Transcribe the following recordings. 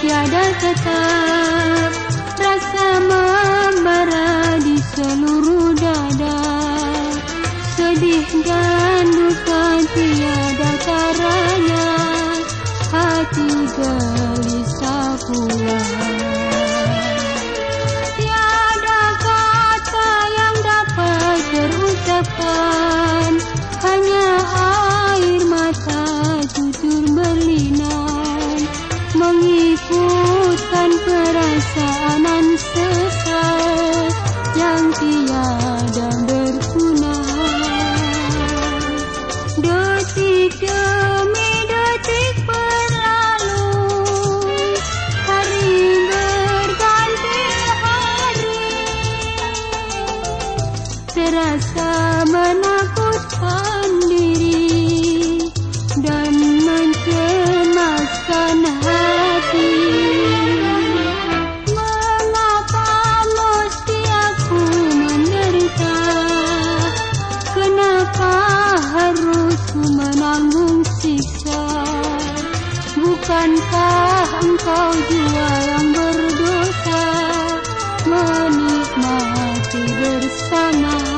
tiada tetap Rasa membara di seluruh dada. Sedih dan duka tiada caranya Hati gelisah pula Mengikutkan perasaan sesat Yang tiada berguna. Detik demi detik berlalu Hari berganti hari. Terasa menakutkan harus ku menanggung siksa. Bukankah engkau jua yang berdosa? Menikmati bersama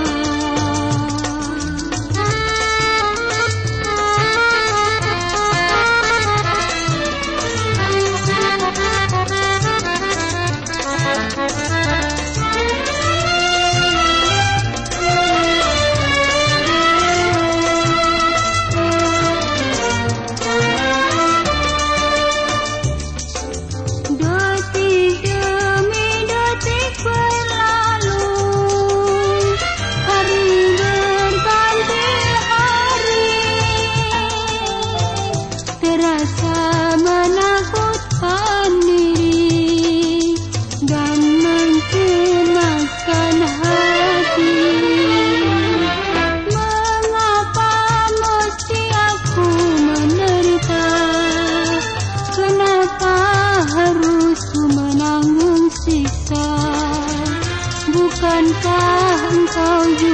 好雨。